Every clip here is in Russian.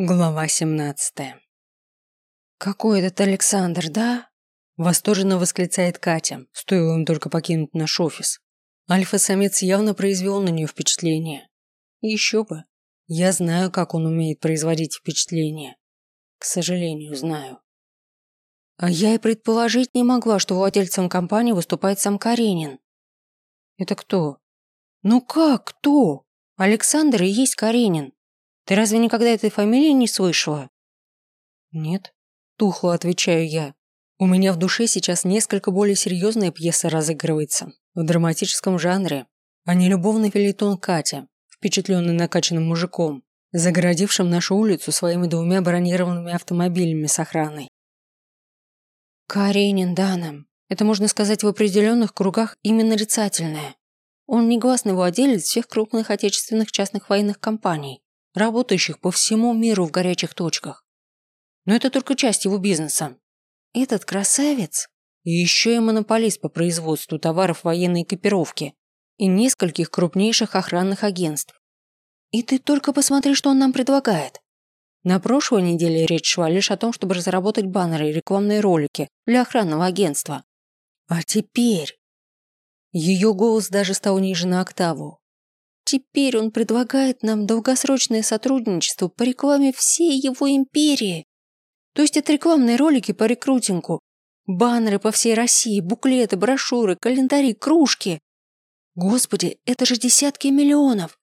Глава 17 «Какой этот Александр, да?» Восторженно восклицает Катя, стоило им только покинуть наш офис. Альфа-самец явно произвел на нее впечатление. Еще бы. Я знаю, как он умеет производить впечатление. К сожалению, знаю. А я и предположить не могла, что владельцем компании выступает сам Каренин. Это кто? Ну как, кто? Александр и есть Каренин. Ты разве никогда этой фамилии не слышала? Нет, тухло отвечаю я. У меня в душе сейчас несколько более серьезная пьеса разыгрывается, в драматическом жанре, а не любовный филитон Катя, впечатленный накачанным мужиком, загородившим нашу улицу своими двумя бронированными автомобилями с охраной. Каренин Данам. Это, можно сказать, в определенных кругах именно нарицательное. Он негласный владелец всех крупных отечественных частных военных компаний, работающих по всему миру в горячих точках. Но это только часть его бизнеса. Этот красавец и еще и монополист по производству товаров военной экипировки и нескольких крупнейших охранных агентств. И ты только посмотри, что он нам предлагает. На прошлой неделе речь шла лишь о том, чтобы разработать баннеры и рекламные ролики для охранного агентства. А теперь... Ее голос даже стал ниже на октаву. Теперь он предлагает нам долгосрочное сотрудничество по рекламе всей его империи. То есть это рекламные ролики по рекрутингу, баннеры по всей России, буклеты, брошюры, календари, кружки. Господи, это же десятки миллионов.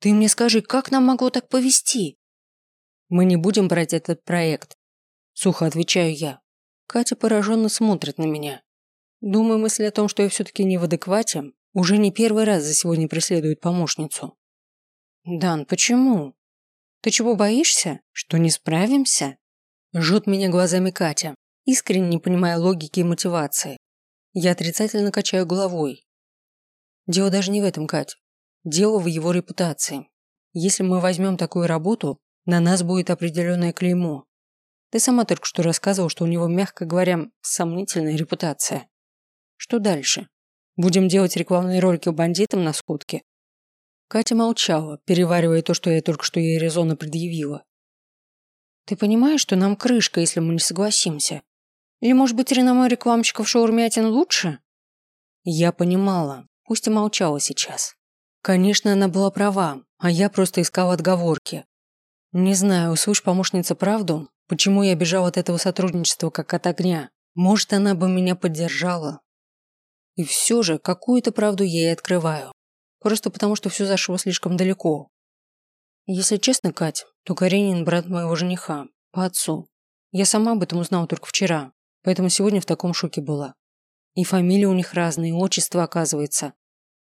Ты мне скажи, как нам могло так повести? Мы не будем брать этот проект. Сухо отвечаю я. Катя пораженно смотрит на меня. Думаю, мысль о том, что я все-таки не в адеквате, уже не первый раз за сегодня преследует помощницу. «Дан, почему? Ты чего боишься? Что не справимся?» Жжет меня глазами Катя, искренне не понимая логики и мотивации. Я отрицательно качаю головой. Дело даже не в этом, Кать. Дело в его репутации. Если мы возьмем такую работу, на нас будет определенное клеймо. Ты сама только что рассказывал, что у него, мягко говоря, сомнительная репутация. Что дальше? Будем делать рекламные ролики бандитам на скутке?» Катя молчала, переваривая то, что я только что ей резонно предъявила. «Ты понимаешь, что нам крышка, если мы не согласимся? Или, может быть, реноме рекламщиков шаурмятин лучше?» Я понимала, пусть и молчала сейчас. Конечно, она была права, а я просто искала отговорки. Не знаю, услышь помощница правду, почему я бежал от этого сотрудничества как от огня. Может, она бы меня поддержала, и все же какую-то правду ей открываю. Просто потому, что все зашло слишком далеко. Если честно, Кать, то Каренин брат моего жениха, по отцу. Я сама об этом узнала только вчера, поэтому сегодня в таком шоке была. И фамилии у них разные, и отчество оказывается.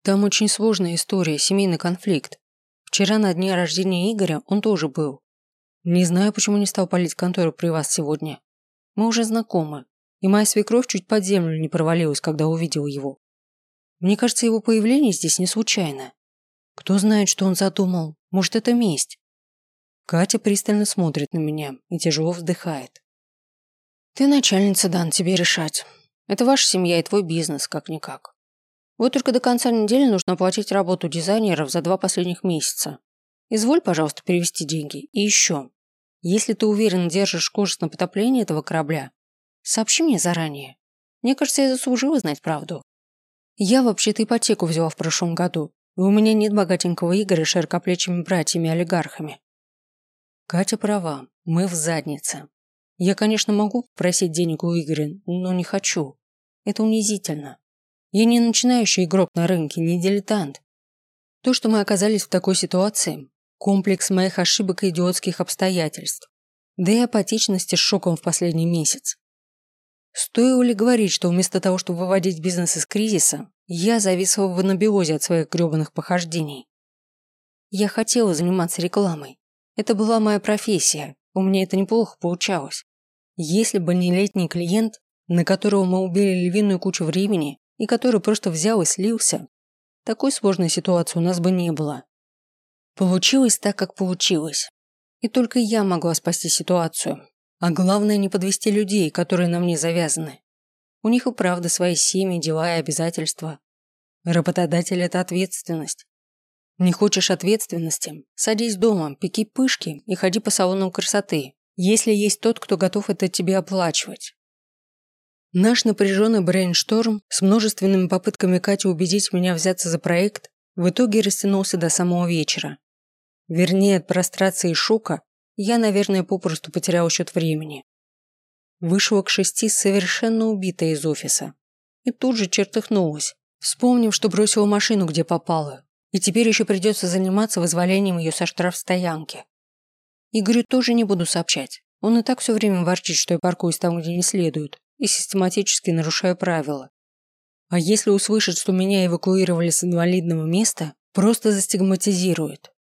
Там очень сложная история, семейный конфликт. Вчера на дне рождения Игоря он тоже был. Не знаю, почему не стал палить контору при вас сегодня. Мы уже знакомы, и моя свекровь чуть под землю не провалилась, когда увидела его. Мне кажется, его появление здесь не случайно. Кто знает, что он задумал? Может, это месть? Катя пристально смотрит на меня и тяжело вздыхает. Ты начальница, Дан, тебе решать. Это ваша семья и твой бизнес, как-никак. Вот только до конца недели нужно оплатить работу дизайнеров за два последних месяца. Изволь, пожалуйста, перевести деньги. И еще. Если ты уверен держишь курс на потопление этого корабля, Сообщи мне заранее. Мне кажется, я заслужила знать правду. Я вообще-то ипотеку взяла в прошлом году, и у меня нет богатенького Игоря широкоплечими братьями-олигархами. Катя права, мы в заднице. Я, конечно, могу просить денег у Игоря, но не хочу. Это унизительно. Я не начинающий игрок на рынке, не дилетант. То, что мы оказались в такой ситуации – комплекс моих ошибок и идиотских обстоятельств. Да и апатичности с шоком в последний месяц. Стоило ли говорить, что вместо того, чтобы выводить бизнес из кризиса, я зависла в анабиозе от своих гребаных похождений? Я хотела заниматься рекламой. Это была моя профессия, у меня это неплохо получалось. Если бы не летний клиент, на которого мы убили львиную кучу времени и который просто взял и слился, такой сложной ситуации у нас бы не было. Получилось так, как получилось. И только я могла спасти ситуацию, а главное не подвести людей, которые на мне завязаны. У них и правда свои семьи, дела и обязательства. Работодатель – это ответственность. Не хочешь ответственности? Садись дома, пеки пышки и ходи по салонам красоты, если есть тот, кто готов это тебе оплачивать. Наш напряженный брейншторм с множественными попытками Кати убедить меня взяться за проект в итоге растянулся до самого вечера. Вернее, от прострации и шока я, наверное, попросту потерял счет времени. Вышла к шести совершенно убитая из офиса. И тут же чертыхнулась, вспомнив, что бросила машину, где попала, и теперь еще придется заниматься вызволением ее со штрафстоянки. Игорю тоже не буду сообщать. Он и так все время ворчит, что я паркуюсь там, где не следует, и систематически нарушаю правила. А если услышит, что меня эвакуировали с инвалидного места, просто застигматизирует.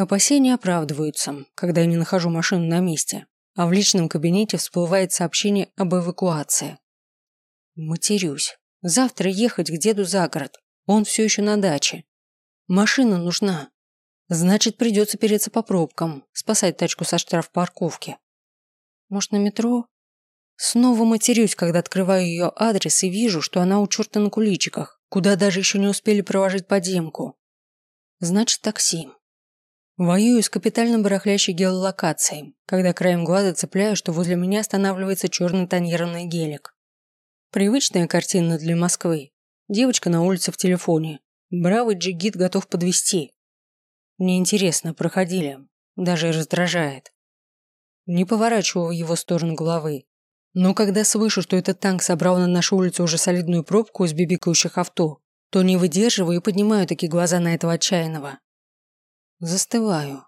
Опасения оправдываются, когда я не нахожу машину на месте, а в личном кабинете всплывает сообщение об эвакуации. Матерюсь. Завтра ехать к деду за город, он все еще на даче. Машина нужна. Значит, придется переться по пробкам, спасать тачку со штрафпарковки. Может, на метро? Снова матерюсь, когда открываю ее адрес и вижу, что она у черта на куличиках, куда даже еще не успели проложить подземку. Значит, такси. Воюю с капитально барахлящей геолокацией, когда краем глаза цепляю, что возле меня останавливается черный тонированный гелик. Привычная картина для Москвы, Девочка на улице в телефоне. Бравый джигит готов подвести. Мне интересно, проходили. Даже раздражает. Не поворачиваю его сторону головы. Но когда слышу, что этот танк собрал на нашу улицу уже солидную пробку из бибикающих авто, то не выдерживаю и поднимаю такие глаза на этого отчаянного. Застываю.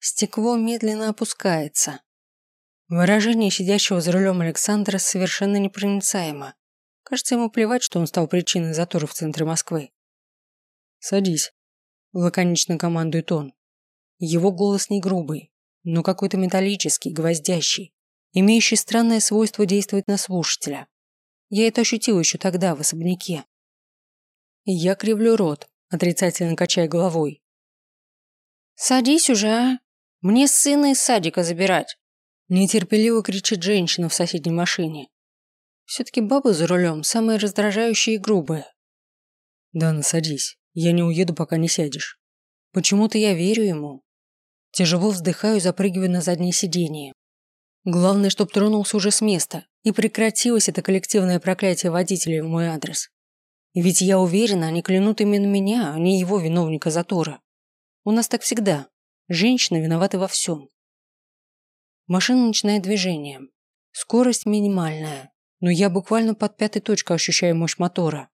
Стекло медленно опускается. Выражение сидящего за рулем Александра совершенно непроницаемо. Кажется, ему плевать, что он стал причиной затора в центре Москвы. «Садись», – лаконично командует он. Его голос не грубый, но какой-то металлический, гвоздящий, имеющий странное свойство действовать на слушателя. Я это ощутил еще тогда, в особняке. Я кривлю рот, отрицательно качая головой. «Садись уже, а! Мне сына из садика забирать!» Нетерпеливо кричит женщина в соседней машине. Все-таки бабы за рулем самые раздражающие и грубые. Дана, садись. Я не уеду, пока не сядешь. Почему-то я верю ему. Тяжело вздыхаю, запрыгиваю на заднее сиденье. Главное, чтоб тронулся уже с места и прекратилось это коллективное проклятие водителей в мой адрес. Ведь я уверена, они клянут именно меня, а не его виновника затора. У нас так всегда. Женщина виновата во всем. Машина начинает движение. Скорость минимальная но я буквально под пятой точкой ощущаю мощь мотора.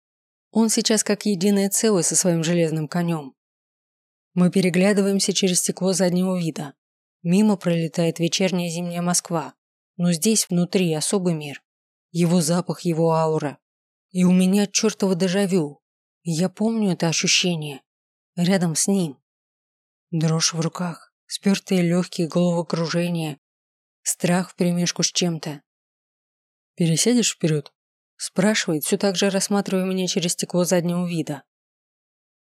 Он сейчас как единое целое со своим железным конем. Мы переглядываемся через стекло заднего вида. Мимо пролетает вечерняя зимняя Москва, но здесь внутри особый мир. Его запах, его аура. И у меня чертово дежавю. Я помню это ощущение. Рядом с ним. Дрожь в руках, спертые легкие головокружения, страх вперемешку с чем-то, «Пересядешь вперед?» Спрашивает, все так же рассматривая меня через стекло заднего вида.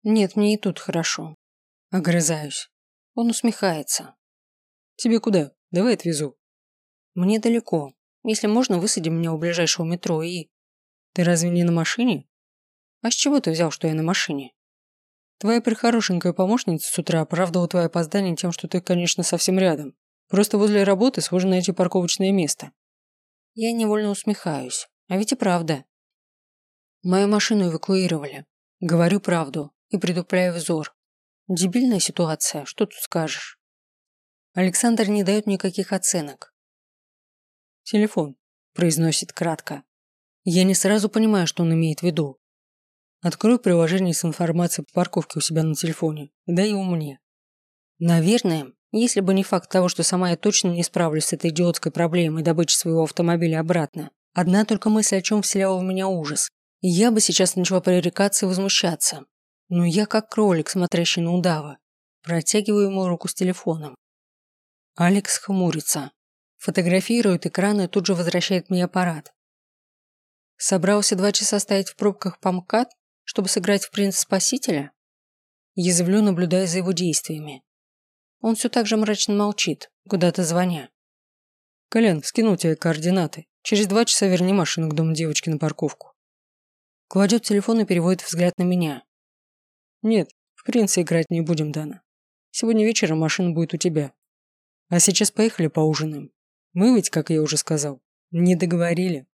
«Нет, мне и тут хорошо». Огрызаюсь. Он усмехается. «Тебе куда? Давай отвезу». «Мне далеко. Если можно, высади меня у ближайшего метро и...» «Ты разве не на машине?» «А с чего ты взял, что я на машине?» «Твоя прихорошенькая помощница с утра оправдывала твое опоздание тем, что ты, конечно, совсем рядом. Просто возле работы сложно найти парковочное место. Я невольно усмехаюсь. А ведь и правда. Мою машину эвакуировали. Говорю правду и предупляю взор. Дебильная ситуация, что тут скажешь? Александр не дает никаких оценок. «Телефон», – произносит кратко. Я не сразу понимаю, что он имеет в виду. Открой приложение с информацией по парковке у себя на телефоне и дай его мне. Наверное, если бы не факт того, что сама я точно не справлюсь с этой идиотской проблемой добычи своего автомобиля обратно. Одна только мысль о чем вселяла в меня ужас. И я бы сейчас начала пререкаться и возмущаться. Но я как кролик, смотрящий на удава. Протягиваю ему руку с телефоном. Алекс хмурится. Фотографирует экран и тут же возвращает мне аппарат. Собрался два часа стоять в пробках по МКАД, чтобы сыграть в принц спасителя? Язвлю, наблюдая за его действиями. Он все так же мрачно молчит, куда-то звоня. «Колян, скинул тебе координаты. Через два часа верни машину к дому девочки на парковку». Кладет телефон и переводит взгляд на меня. «Нет, в принца играть не будем, Дана. Сегодня вечером машина будет у тебя. А сейчас поехали поужинаем. Мы ведь, как я уже сказал, не договорили.